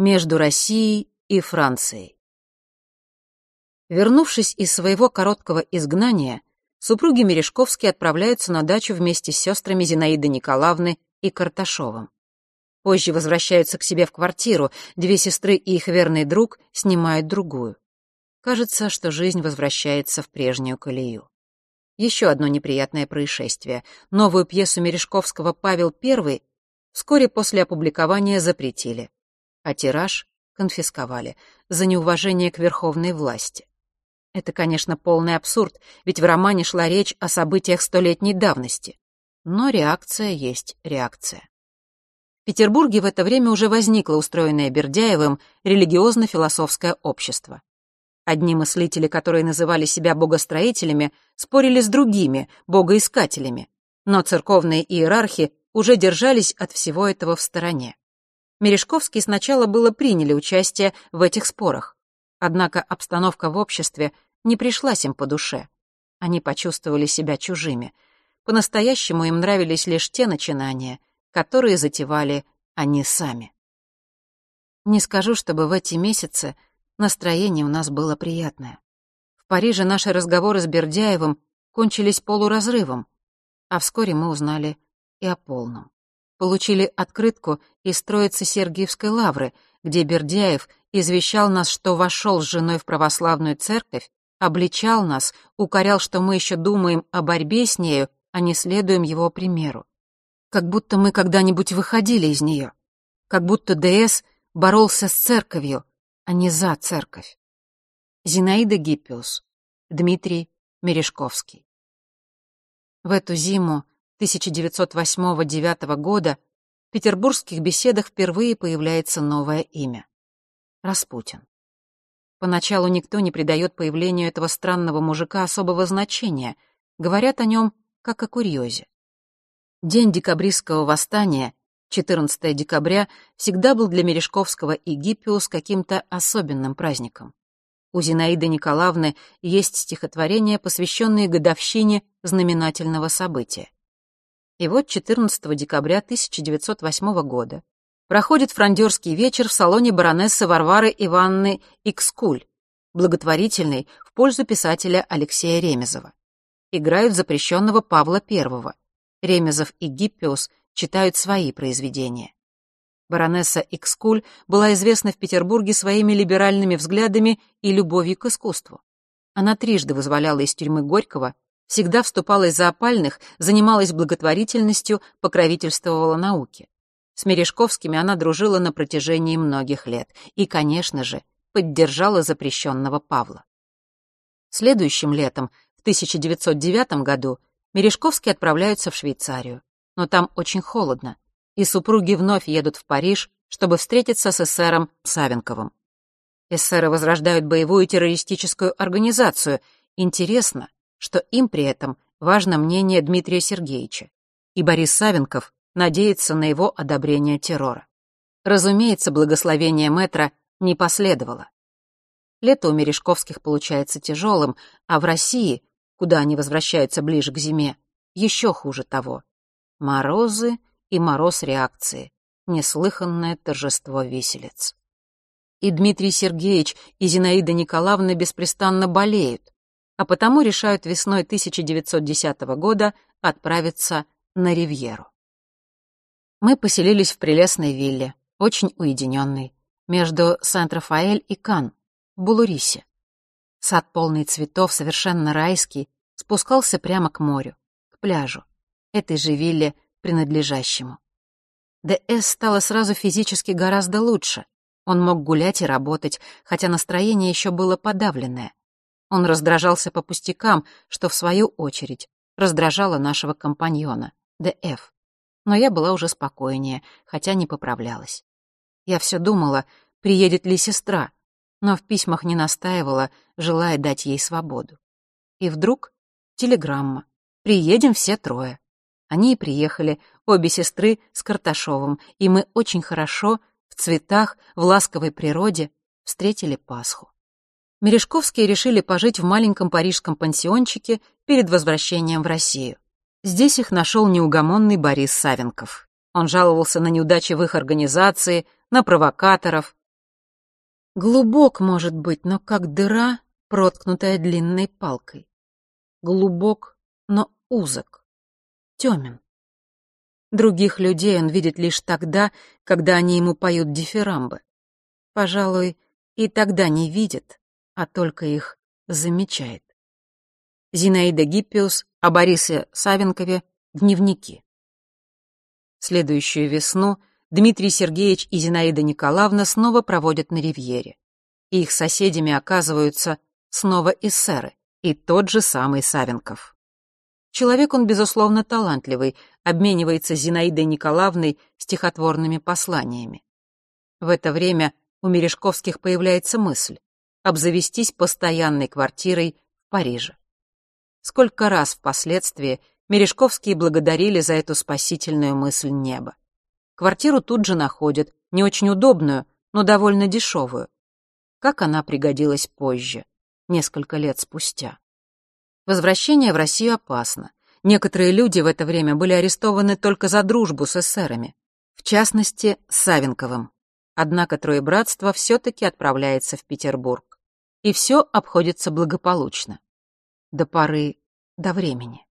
Между Россией и Францией. Вернувшись из своего короткого изгнания, супруги Мережковские отправляются на дачу вместе с сестрами Зинаиды Николаевны и Карташовым. Позже возвращаются к себе в квартиру, две сестры и их верный друг снимают другую. Кажется, что жизнь возвращается в прежнюю колею. Еще одно неприятное происшествие. Новую пьесу Мережковского «Павел I» вскоре после опубликования запретили а тираж конфисковали за неуважение к верховной власти. Это, конечно, полный абсурд, ведь в романе шла речь о событиях столетней давности. Но реакция есть реакция. В Петербурге в это время уже возникло устроенное Бердяевым религиозно-философское общество. Одни мыслители, которые называли себя богостроителями, спорили с другими, богоискателями, но церковные иерархи уже держались от всего этого в стороне. Мережковские сначала было приняли участие в этих спорах. Однако обстановка в обществе не пришлась им по душе. Они почувствовали себя чужими. По-настоящему им нравились лишь те начинания, которые затевали они сами. Не скажу, чтобы в эти месяцы настроение у нас было приятное. В Париже наши разговоры с Бердяевым кончились полуразрывом, а вскоре мы узнали и о полном получили открытку из Троицы Сергиевской лавры, где Бердяев извещал нас, что вошел с женой в православную церковь, обличал нас, укорял, что мы еще думаем о борьбе с нею, а не следуем его примеру. Как будто мы когда-нибудь выходили из нее. Как будто ДС боролся с церковью, а не за церковь. Зинаида Гиппиус, Дмитрий Мережковский. В эту зиму 1908-1909 года в петербургских беседах впервые появляется новое имя — Распутин. Поначалу никто не придает появлению этого странного мужика особого значения, говорят о нем как о курьезе. День декабристского восстания, 14 декабря, всегда был для Мережковского и Гиппиус каким-то особенным праздником. У Зинаиды Николаевны есть стихотворения, посвященные годовщине знаменательного события. И вот 14 декабря 1908 года проходит фрондерский вечер в салоне баронессы Варвары Ивановны Икскуль, благотворительный в пользу писателя Алексея Ремезова. Играют запрещенного Павла I. Ремезов и Гиппиус читают свои произведения. Баронесса Икскуль была известна в Петербурге своими либеральными взглядами и любовью к искусству. Она трижды вызволяла из тюрьмы Горького всегда вступала за опальных, занималась благотворительностью, покровительствовала науке. С Мережковскими она дружила на протяжении многих лет и, конечно же, поддержала запрещенного Павла. Следующим летом, в 1909 году, Мережковские отправляются в Швейцарию. Но там очень холодно, и супруги вновь едут в Париж, чтобы встретиться с эсером Савенковым. Эсеры возрождают боевую террористическую организацию. Интересно, что им при этом важно мнение Дмитрия Сергеевича, и Борис Савенков надеется на его одобрение террора. Разумеется, благословение Метра не последовало. Лето у Мережковских получается тяжелым, а в России, куда они возвращаются ближе к зиме, еще хуже того. Морозы и мороз реакции, неслыханное торжество виселиц. И Дмитрий Сергеевич, и Зинаида Николаевна беспрестанно болеют, а потому решают весной 1910 года отправиться на Ривьеру. Мы поселились в прелестной вилле, очень уединенной, между Сент-Рафаэль и Кан, в Булурисе. Сад полный цветов, совершенно райский, спускался прямо к морю, к пляжу, этой же вилле принадлежащему. Д.С. стало сразу физически гораздо лучше. Он мог гулять и работать, хотя настроение еще было подавленное. Он раздражался по пустякам, что, в свою очередь, раздражало нашего компаньона, Д.Ф. Но я была уже спокойнее, хотя не поправлялась. Я все думала, приедет ли сестра, но в письмах не настаивала, желая дать ей свободу. И вдруг телеграмма. Приедем все трое. Они и приехали, обе сестры с Карташовым, и мы очень хорошо, в цветах, в ласковой природе, встретили Пасху. Мережковские решили пожить в маленьком парижском пансиончике перед возвращением в Россию. Здесь их нашел неугомонный Борис Савенков. Он жаловался на неудачи в их организации, на провокаторов, Глубок, может быть, но как дыра, проткнутая длинной палкой. Глубок, но узок. Темен. Других людей он видит лишь тогда, когда они ему поют дифирамбы. Пожалуй, и тогда не видит, а только их замечает. Зинаида Гиппиус о Борисе Савенкове «Дневники». Следующую весну Дмитрий Сергеевич и Зинаида Николаевна снова проводят на ривьере. И их соседями оказываются снова эсеры и тот же самый Савенков. Человек он, безусловно, талантливый, обменивается с Зинаидой Николаевной стихотворными посланиями. В это время у Мережковских появляется мысль обзавестись постоянной квартирой в Париже. Сколько раз впоследствии Мережковские благодарили за эту спасительную мысль неба. Квартиру тут же находят, не очень удобную, но довольно дешевую. Как она пригодилась позже, несколько лет спустя. Возвращение в Россию опасно. Некоторые люди в это время были арестованы только за дружбу с эсерами, в частности, Савенковым. Однако Троебратство все-таки отправляется в Петербург. И все обходится благополучно. До поры до времени.